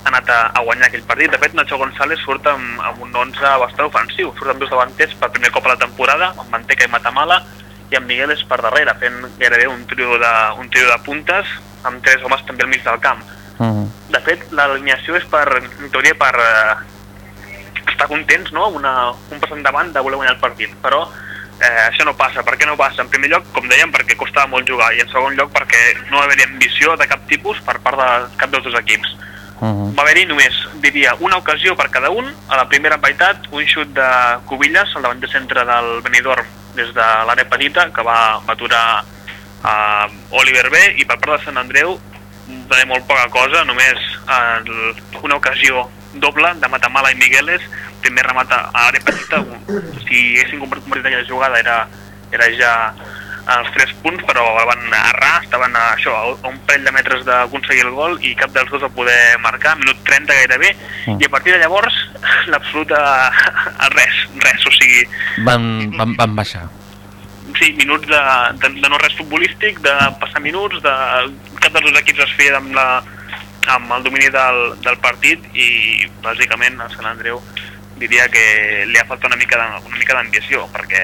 anat a, a guanyar aquell partit. De fet, Nacho González surt amb, amb un 11 bastant ofensiu, surt amb dos davanters per primer cop a la temporada, amb Manteca i Matamala, i amb Miguel és per darrere, fent gairebé un trio de, un trio de puntes, amb tres homes també al mig del camp. Uh -huh. De fet, l'alineació és per, en teoria, per eh, estar contents, no?, una, un pas endavant de voler guanyar el partit, però eh, això no passa. Per què no passa? En primer lloc, com dèiem, perquè costava molt jugar, i en segon lloc perquè no va haver-hi ambició de cap tipus per part de cap dels dos equips. Uh -huh. Va haver-hi només, diria, una ocasió per cada un, a la primera meitat, un xut de Cubillas, al davant de centre del Benidorm, des de l'àrea petita, que va, va aturar a Oliver B, i per part de Sant Andreu va molt poca cosa, només el, una ocasió doble de Matamala i Migueles, primer remata a l'àrea petita, si haguessin convertit aquella jugada era, era ja els tres punts, però van errar, estaven a, això, a un parell de metres d'aconseguir el gol i cap dels dos va poder marcar, minut 30 gairebé, i a partir de llavors l'absoluta res, res, o sigui, Van, van, van baixar. sí, minuts de, de, de no res futbolístic, de passar minuts, de cap dels dos equips es feia amb, la, amb el domini del, del partit i bàsicament el Sant Andreu diria que li ha faltat una mica de- una mica d'ambició perquè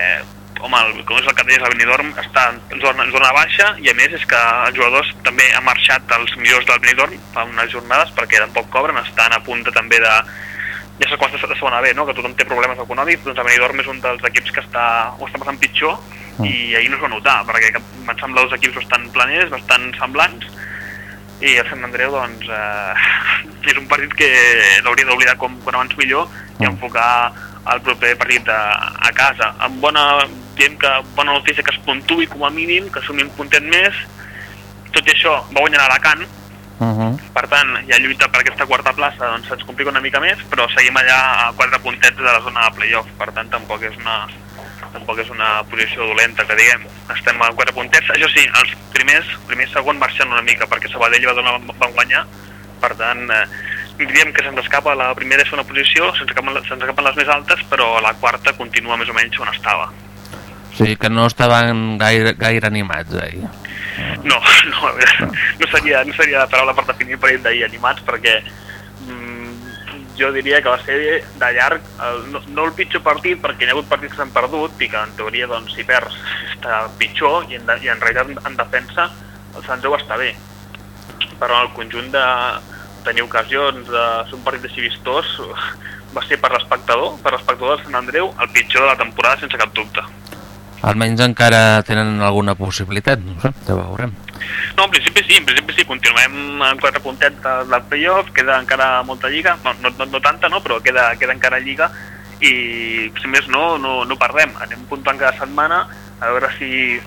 home, el, com és el que deies, el Benidorm està en zona, en zona baixa i a més és que els jugadors també han marxat els millors del Benidorm fa unes jornades perquè tampoc cobren, estan a punta també de, ja saps quan està de segona B, no? que tothom té problemes econòmics, doncs el Benidorm és un dels equips que està, ho està passant pitjor i ahir no es va notar, perquè em sembla dos equips bastant planers, bastant semblants, i el Sant Andreu doncs, eh, és un partit que l'hauria d'oblidar com quan abans millor i enfocar el proper partit a, a casa. Amb bona, diem que bona notícia que es puntuï com a mínim, que sumi un puntet més, tot i això va guanyar a Alacant, Uh -huh. per tant, ha lluita per aquesta quarta plaça, doncs se'ns complica una mica més, però seguim allà a quatre puntets de la zona de playoff, per tant tampoc és una tampoc és una posició dolenta, que diguem, estem a quatre puntets, això sí, els primers, primer i segon marxen una mica, perquè Sabadell va donar, van guanyar, per tant, eh, diríem que se'ns escapa la primera i segona posició, se'ns escapen, se'ns escapen les més altes, però la quarta continua més o menys on estava. O sigui que no estaven gaire, gaire animats ahir. No, no, no seria, no seria la paraula per definir el partit d'ahir animats perquè mm, jo diria que va ser de llarg, el, no, no el pitjor partit perquè hi ha hagut partits que s'han perdut i que en teoria doncs, si perds està pitjor i en, de, i en realitat en defensa el Sant Andreu està bé però en el conjunt de tenir ocasions de ser un partit així vistós va ser per l'espectador, per l'espectador del Sant Andreu el pitjor de la temporada sense cap dubte. Almenys encara tenen alguna possibilitat, no sé, ja veurem. No, en principi sí, en principi sí, continuem en quatre puntets del, playoff, queda encara molta lliga, no, no, no, tanta, no, però queda, queda encara lliga, i si més no, no, no perdem. Anem puntuant cada setmana a veure si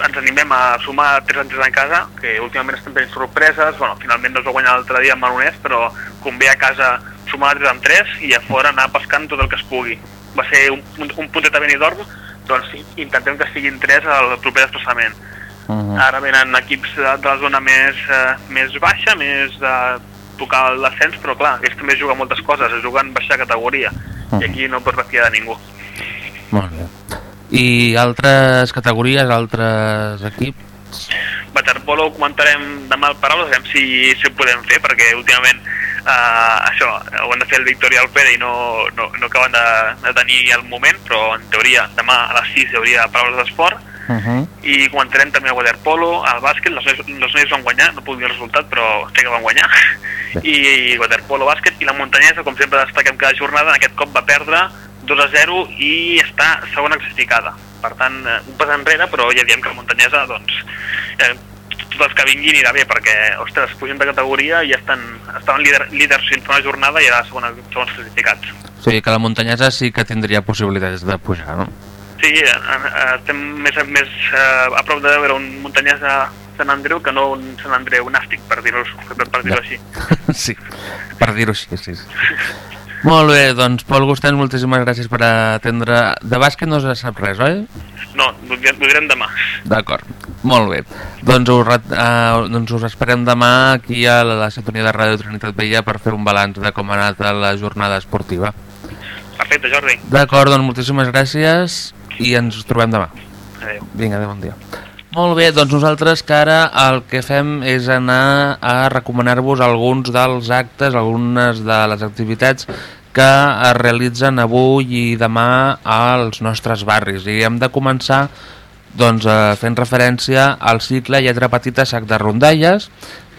ens animem a sumar tres entrades en casa, que últimament estem tenint sorpreses, bueno, finalment no es va guanyar l'altre dia amb Manonès, però convé a casa sumar 3 amb 3 i a fora anar pescant tot el que es pugui. Va ser un, un, un puntet a Benidorm, doncs intentem que siguin 3 al proper desplaçament. Uh -huh. Ara venen equips de, de la zona més, eh, més baixa, més de tocar el descens, però clar, ells també juguen moltes coses, es juguen baixa categoria, i aquí no pots refiar de ningú. Molt bé. I altres categories, altres equips? Waterpolo ho comentarem demà al Paraules, veurem si, si ho podem fer, perquè últimament eh, això, ho han de fer el Victoria al Pere i no, no, no acaben de, de tenir el moment, però en teoria demà a les 6 hi hauria Paraules d'Esport, Uh -huh. i comentarem també el waterpolo, el bàsquet, els nois van guanyar, no puc dir el resultat, però sé que van guanyar, i waterpolo, bàsquet, i la muntanyesa, com sempre destaquem cada jornada, en aquest cop va perdre 2 a 0 i està segona classificada. Per tant, eh, un pas enrere, però ja diem que la muntanyesa, doncs, eh, tots els que vinguin irà bé, perquè, ostres, pugen de categoria i ja estan, estaven líder, líders fins una jornada i ara segona, segons classificats. O sigui que la muntanyesa sí que tindria possibilitats de pujar, no? Sí, eh, eh, estem més, més eh, a prop de veure un muntanyès a Sant Andreu que no un Sant Andreu nàstic, per dir-ho per, per dir així. sí, per dir-ho així, sí. sí. Molt bé, doncs Pol Gustens, moltíssimes gràcies per atendre. De bàsquet no se sap res, oi? No, ho direm demà. D'acord, molt bé. Doncs us, eh, doncs us esperem demà aquí a la, la sintonia de Ràdio Trinitat Vella per fer un balanç de com ha anat la jornada esportiva. Perfecte, Jordi. D'acord, doncs moltíssimes gràcies i ens trobem demà. Adéu. Vinga, adéu, bon dia. Molt bé, doncs nosaltres que ara el que fem és anar a recomanar-vos alguns dels actes, algunes de les activitats que es realitzen avui i demà als nostres barris. I hem de començar doncs, eh, fent referència al cicle Lletra Petita Sac de Rondalles,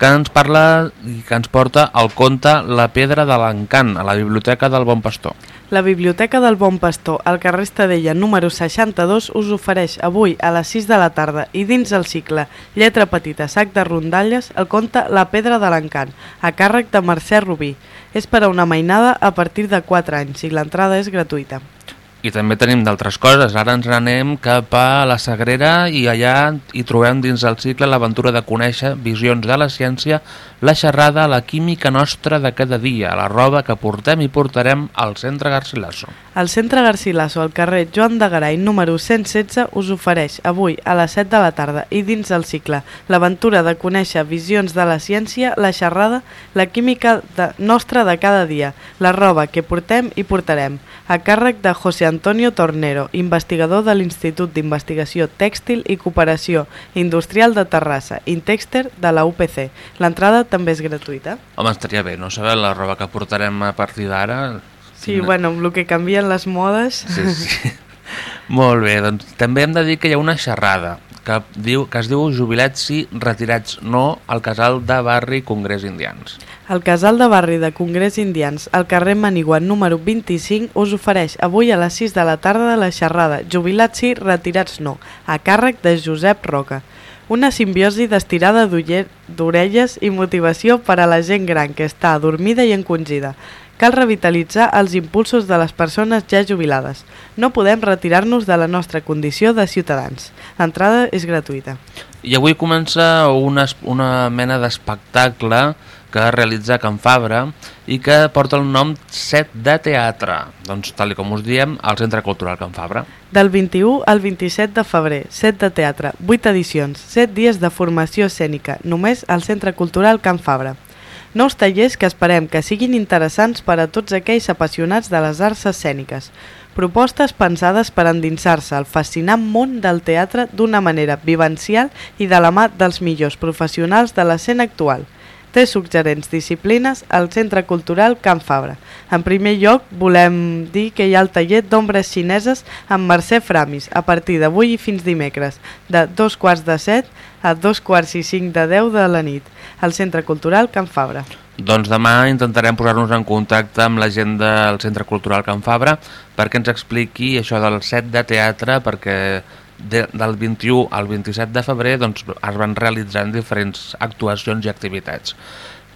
que ens parla i que ens porta al conte La Pedra de l'Encant, a la Biblioteca del Bon Pastor. La Biblioteca del Bon Pastor, al carrer Estadella número 62, us ofereix avui a les 6 de la tarda i dins el cicle Lletra Petita, sac de rondalles, el conte La Pedra de l'Encant, a càrrec de Mercè Rubí. És per a una mainada a partir de 4 anys i l'entrada és gratuïta. I també tenim d'altres coses. Ara ens anem cap a la Sagrera i allà hi trobem dins el cicle l'aventura de conèixer visions de la ciència, la xerrada, la química nostra de cada dia, la roba que portem i portarem al centre Garcilaso. El Centre Garcilaso, al carrer Joan de Garay, número 116, us ofereix avui a les 7 de la tarda i dins el cicle l'aventura de conèixer visions de la ciència, la xerrada, la química de, nostra de cada dia, la roba que portem i portarem, a càrrec de José Antonio Tornero, investigador de l'Institut d'Investigació Tèxtil i Cooperació Industrial de Terrassa, Intexter de la UPC. L'entrada també és gratuïta. Home, estaria bé, no? Saber la roba que portarem a partir d'ara... Sí, Quina- bueno, amb el que canvien les modes... Sí, sí. Molt bé, doncs també hem de dir que hi ha una xerrada que, diu, que es diu Jubilats sí, retirats no al casal de barri Congrés Indians. El casal de barri de Congrés Indians, al carrer Maniguat número 25, us ofereix avui a les 6 de la tarda la xerrada Jubilats sí, retirats no, a càrrec de Josep Roca. Una simbiosi d'estirada d'orelles i motivació per a la gent gran que està adormida i encongida. Cal revitalitzar els impulsos de les persones ja jubilades. No podem retirar-nos de la nostra condició de ciutadans. L'entrada és gratuïta. I avui comença una, una mena d'espectacle que realitza Can Fabra i que porta el nom Set de Teatre. Doncs, tal com us diem, al Centre Cultural Can Fabra. Del 21 al 27 de febrer, 7 de teatre, 8 edicions, 7 dies de formació escènica, només al Centre Cultural Can Fabra. Nous tallers que esperem que siguin interessants per a tots aquells apassionats de les arts escèniques. Propostes pensades per endinsar-se al fascinant món del teatre d'una manera vivencial i de la mà dels millors professionals de l'escena actual. Té suggerents disciplines al Centre Cultural Can Fabra. En primer lloc, volem dir que hi ha el taller d'ombres xineses amb Mercè Framis, a partir d'avui i fins dimecres, de dos quarts de set a dos quarts i cinc de deu de la nit, al Centre Cultural Can Fabra. Doncs demà intentarem posar-nos en contacte amb la gent del Centre Cultural Can Fabra perquè ens expliqui això del set de teatre, perquè de, del 21 al 27 de febrer doncs, es van realitzant diferents actuacions i activitats.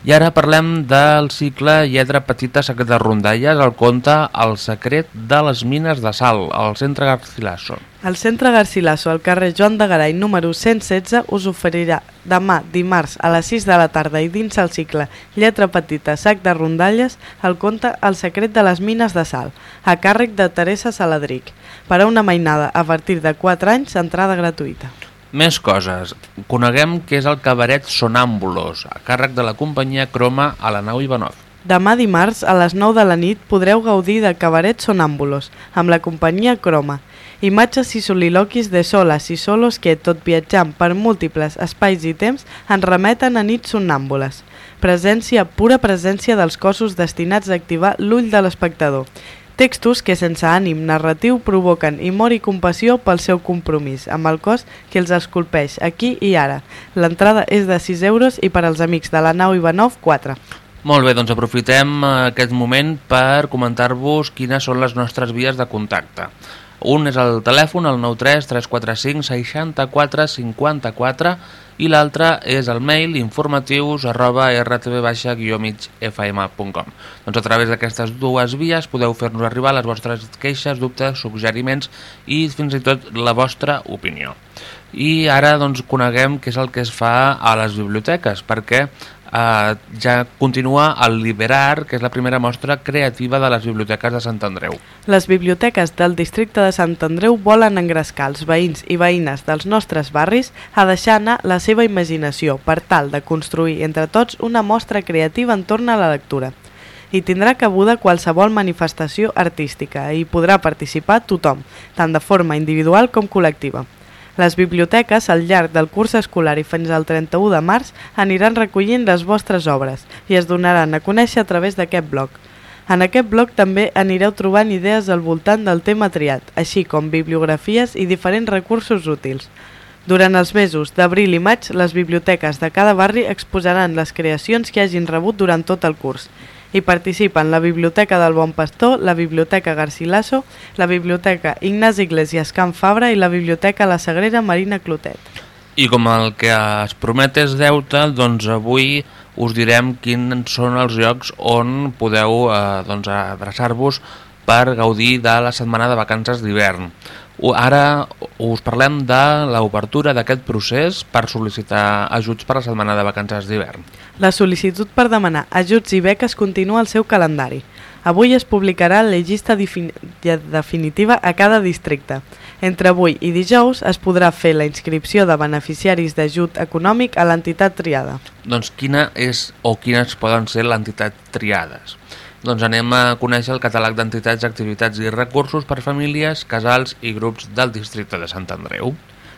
I ara parlem del cicle Lletra Petita Secret de Rondalles, el conte El secret de les mines de sal, al centre Garcilaso. El Centre Garcilaso, al carrer Joan de Garay, número 116, us oferirà demà, dimarts, a les 6 de la tarda i dins el cicle Lletra Petita, Sac de Rondalles, el conte El secret de les mines de sal, a càrrec de Teresa Saladric. Per a una mainada a partir de 4 anys, entrada gratuïta. Més coses. Coneguem què és el cabaret Sonàmbulos, a càrrec de la companyia Croma a la nau Ivanov. Demà dimarts a les 9 de la nit podreu gaudir de Cabaret Sonàmbulos amb la companyia Croma. Imatges i soliloquis de soles i solos que, tot viatjant per múltiples espais i temps, ens remeten a nits sonàmbules. Presència, pura presència dels cossos destinats a activar l'ull de l'espectador. Textos que sense ànim narratiu provoquen humor i compassió pel seu compromís amb el cos que els esculpeix aquí i ara. L'entrada és de 6 euros i per als amics de la nau Ivanov 4. Molt bé, doncs aprofitem eh, aquest moment per comentar-vos quines són les nostres vies de contacte. Un és el telèfon, el 93 345 64 54 i l'altre és el mail informatius arroba rtv-migfm.com Doncs a través d'aquestes dues vies podeu fer-nos arribar les vostres queixes, dubtes, suggeriments i fins i tot la vostra opinió. I ara doncs coneguem què és el que es fa a les biblioteques, perquè eh, ja continua el Liberar, que és la primera mostra creativa de les biblioteques de Sant Andreu. Les biblioteques del districte de Sant Andreu volen engrescar els veïns i veïnes dels nostres barris a deixar anar la seva imaginació per tal de construir entre tots una mostra creativa entorn a la lectura. Hi tindrà cabuda qualsevol manifestació artística i podrà participar tothom, tant de forma individual com col·lectiva. Les biblioteques, al llarg del curs escolar i fins al 31 de març, aniran recollint les vostres obres i es donaran a conèixer a través d'aquest blog. En aquest blog també anireu trobant idees al voltant del tema triat, així com bibliografies i diferents recursos útils. Durant els mesos d'abril i maig, les biblioteques de cada barri exposaran les creacions que hagin rebut durant tot el curs. Hi participen la Biblioteca del Bon Pastor, la Biblioteca Garcilaso, la Biblioteca Ignasi Iglesias Can Fabra i la Biblioteca La Sagrera Marina Clotet. I com el que es promet és deute, doncs avui us direm quins són els llocs on podeu eh, doncs, adreçar-vos per gaudir de la setmana de vacances d'hivern. Ara us parlem de l'obertura d'aquest procés per sol·licitar ajuts per la setmana de vacances d'hivern. La sol·licitud per demanar ajuts i beques continua al seu calendari. Avui es publicarà la llista defin- definitiva a cada districte. Entre avui i dijous es podrà fer la inscripció de beneficiaris d'ajut econòmic a l'entitat triada. Doncs quina és o quines poden ser l'entitat triades? Doncs anem a conèixer el catàleg d'entitats, activitats i recursos per famílies, casals i grups del districte de Sant Andreu.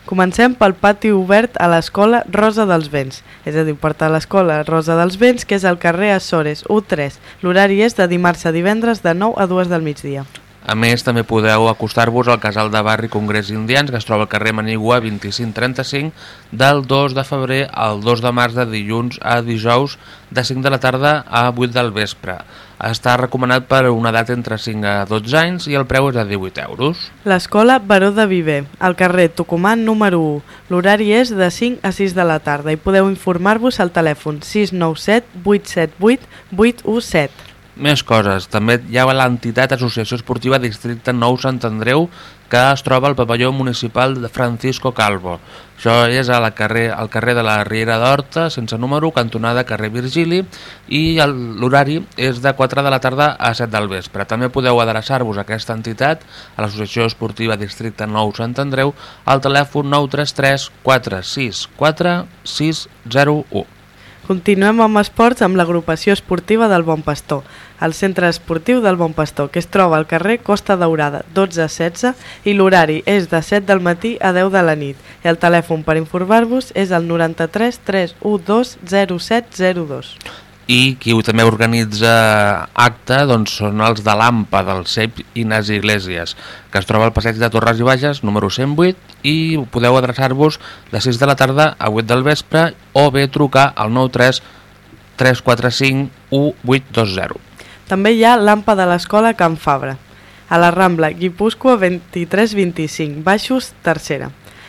Comencem pel pati obert a l'escola Rosa dels Vents, és a dir, portar a l'escola Rosa dels Vents, que és al carrer Açores U3. L'horari és de dimarts a divendres de 9 a 2 del migdia. A més, també podeu acostar-vos al casal de barri Congrés Indians, que es troba al carrer Manigua 2535, del 2 de febrer al 2 de març de dilluns a dijous, de 5 de la tarda a 8 del vespre. Està recomanat per una edat entre 5 a 12 anys i el preu és de 18 euros. L'escola Baró de Viver, al carrer Tucumán número 1. L'horari és de 5 a 6 de la tarda i podeu informar-vos al telèfon 697 878 817. Més coses. També hi ha l'entitat Associació Esportiva Districte Nou Sant Andreu que es troba al pavelló municipal de Francisco Calvo. Això és a la carrer, al carrer de la Riera d'Horta, sense número, cantonada carrer Virgili, i l'horari és de 4 de la tarda a 7 del vespre. També podeu adreçar-vos a aquesta entitat, a l'Associació Esportiva Districte Nou Sant Andreu, al telèfon 933 464 601. Continuem amb esports amb l'agrupació esportiva del Bon Pastor, el centre esportiu del Bon Pastor, que es troba al carrer Costa Daurada 12-16 i l'horari és de 7 del matí a 10 de la nit. I el telèfon per informar-vos és el 93 312 0702. I qui també organitza acte doncs, són els de l'AMPA del CEP Ignasi Iglesias, que es troba al passeig de Torres i Bages, número 108, i podeu adreçar-vos de 6 de la tarda a 8 del vespre o bé trucar al 93 345 1820. També hi ha l'AMPA de l'escola Can Fabra, a la Rambla, Guipúscoa 2325, Baixos, tercera.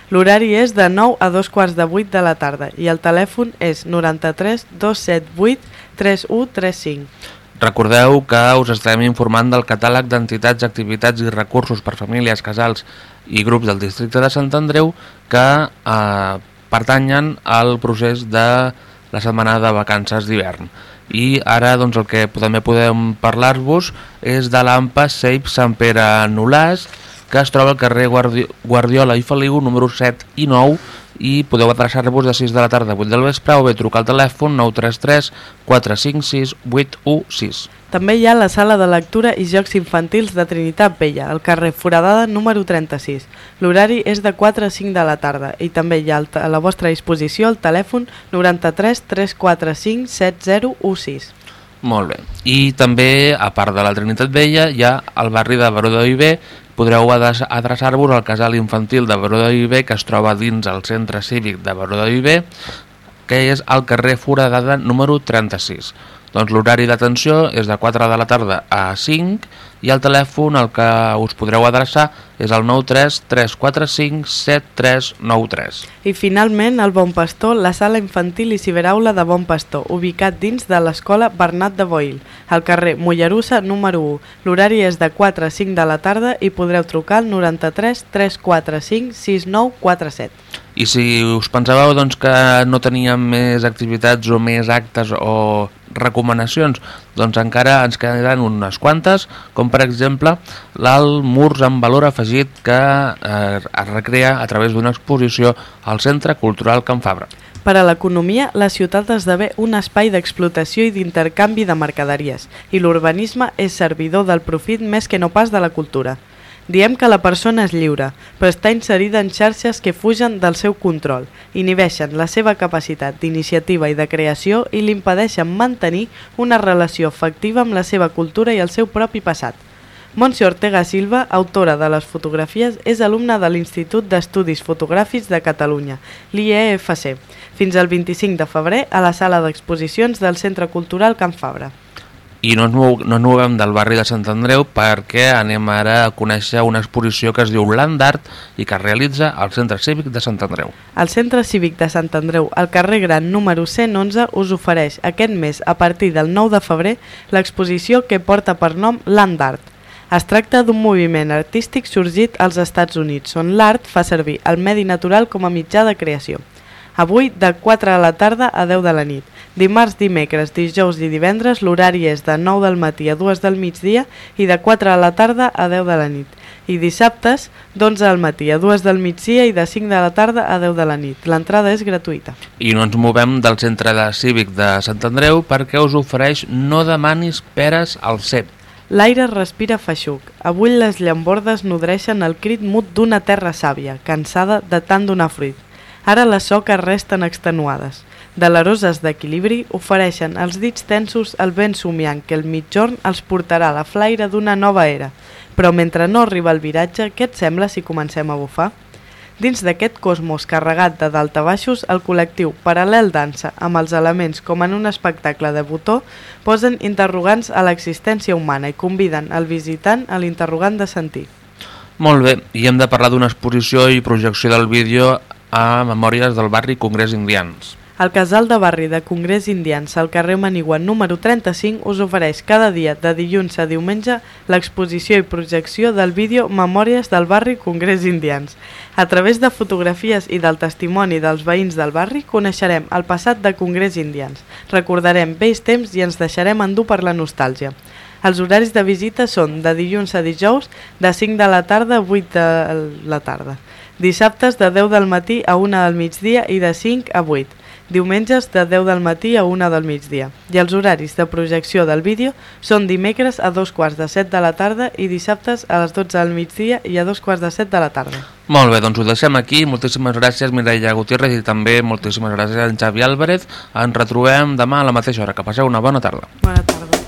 L'horari és de 9 a 2 quarts de 8 de la tarda i el telèfon és 93 278 3135. Recordeu que us estarem informant del catàleg d'entitats, activitats i recursos per famílies, casals i grups del districte de Sant Andreu que eh, pertanyen al procés de la setmana de vacances d'hivern. I ara doncs, el que també podem parlar-vos és de l'AMPA Seip Sant Pere Nolàs, que es troba al carrer Guardi Guardiola i Feliu, número 7 i 9, i podeu adreçar-vos de 6 de la tarda a 8 del vespre o bé trucar al telèfon 933 456 816. També hi ha la sala de lectura i jocs infantils de Trinitat Vella, al carrer Foradada número 36. L'horari és de 4 a 5 de la tarda i també hi ha a la vostra disposició el telèfon 93 345 7016. Molt bé. I també, a part de la Trinitat Vella, hi ha el barri de Baró de Viver. Podreu adreçar-vos al casal infantil de Baró de Viver, que es troba dins el centre cívic de Baró de Viver, que és al carrer Foradada número 36. Doncs l'horari d'atenció és de 4 de la tarda a 5 i el telèfon al que us podreu adreçar és el 93 345 7393. I finalment, el Bon Pastor, la sala infantil i ciberaula de Bon Pastor, ubicat dins de l'escola Bernat de Boil, al carrer Mollerussa número 1. L'horari és de 4 a 5 de la tarda i podreu trucar al 93 345 6947. I si us pensàveu doncs, que no teníem més activitats o més actes o recomanacions, doncs encara ens quedaran unes quantes, com per exemple l'alt Murs amb valor afegit que eh, es recrea a través d'una exposició al Centre Cultural Can Fabra. Per a l'economia, la ciutat esdevé un espai d'explotació i d'intercanvi de mercaderies, i l'urbanisme és servidor del profit més que no pas de la cultura. Diem que la persona és lliure, però està inserida en xarxes que fugen del seu control, inhibeixen la seva capacitat d'iniciativa i de creació i l'impedeixen mantenir una relació efectiva amb la seva cultura i el seu propi passat. Montse Ortega Silva, autora de les fotografies, és alumna de l'Institut d'Estudis Fotogràfics de Catalunya, l'IEFC, fins al 25 de febrer a la sala d'exposicions del Centre Cultural Can Fabra. I no ens, mou, no ens movem del barri de Sant Andreu perquè anem ara a conèixer una exposició que es diu Land Art i que es realitza al Centre Cívic de Sant Andreu. El Centre Cívic de Sant Andreu, al carrer Gran número 111, us ofereix aquest mes, a partir del 9 de febrer, l'exposició que porta per nom Land Art. Es tracta d'un moviment artístic sorgit als Estats Units, on l'art fa servir el medi natural com a mitjà de creació. Avui, de 4 a la tarda a 10 de la nit. Dimarts, dimecres, dijous i divendres l'horari és de 9 del matí a 2 del migdia i de 4 a la tarda a 10 de la nit. I dissabtes, d'11 del matí a 2 del migdia i de 5 de la tarda a 10 de la nit. L'entrada és gratuïta. I no ens movem del centre de cívic de Sant Andreu perquè us ofereix No demanis peres al cep. L'aire respira feixuc. Avui les llambordes nodreixen el crit mut d'una terra sàvia, cansada de tant donar fruit. Ara les soques resten extenuades deleroses d'equilibri, ofereixen als dits tensos el vent somiant que el mitjorn els portarà a la flaire d'una nova era. Però mentre no arriba el viratge, què et sembla si comencem a bufar? Dins d'aquest cosmos carregat de daltabaixos, el col·lectiu Paral·lel Dansa, amb els elements com en un espectacle de botó, posen interrogants a l'existència humana i conviden el visitant a l'interrogant de sentir. Molt bé, i hem de parlar d'una exposició i projecció del vídeo a Memòries del barri Congrés Indians. El casal de barri de Congrés Indians al carrer Manigua número 35 us ofereix cada dia de dilluns a diumenge l'exposició i projecció del vídeo Memòries del barri Congrés Indians. A través de fotografies i del testimoni dels veïns del barri coneixerem el passat de Congrés Indians, recordarem vells temps i ens deixarem endur per la nostàlgia. Els horaris de visita són de dilluns a dijous de 5 de la tarda a 8 de la tarda. Dissabtes de 10 del matí a 1 del migdia i de 5 a 8 diumenges de 10 del matí a 1 del migdia. I els horaris de projecció del vídeo són dimecres a dos quarts de 7 de la tarda i dissabtes a les 12 del migdia i a dos quarts de 7 de la tarda. Molt bé, doncs ho deixem aquí. Moltíssimes gràcies Mireia Gutiérrez i també moltíssimes gràcies a en Xavi Álvarez. Ens retrobem demà a la mateixa hora. Que passeu una bona tarda. Bona tarda.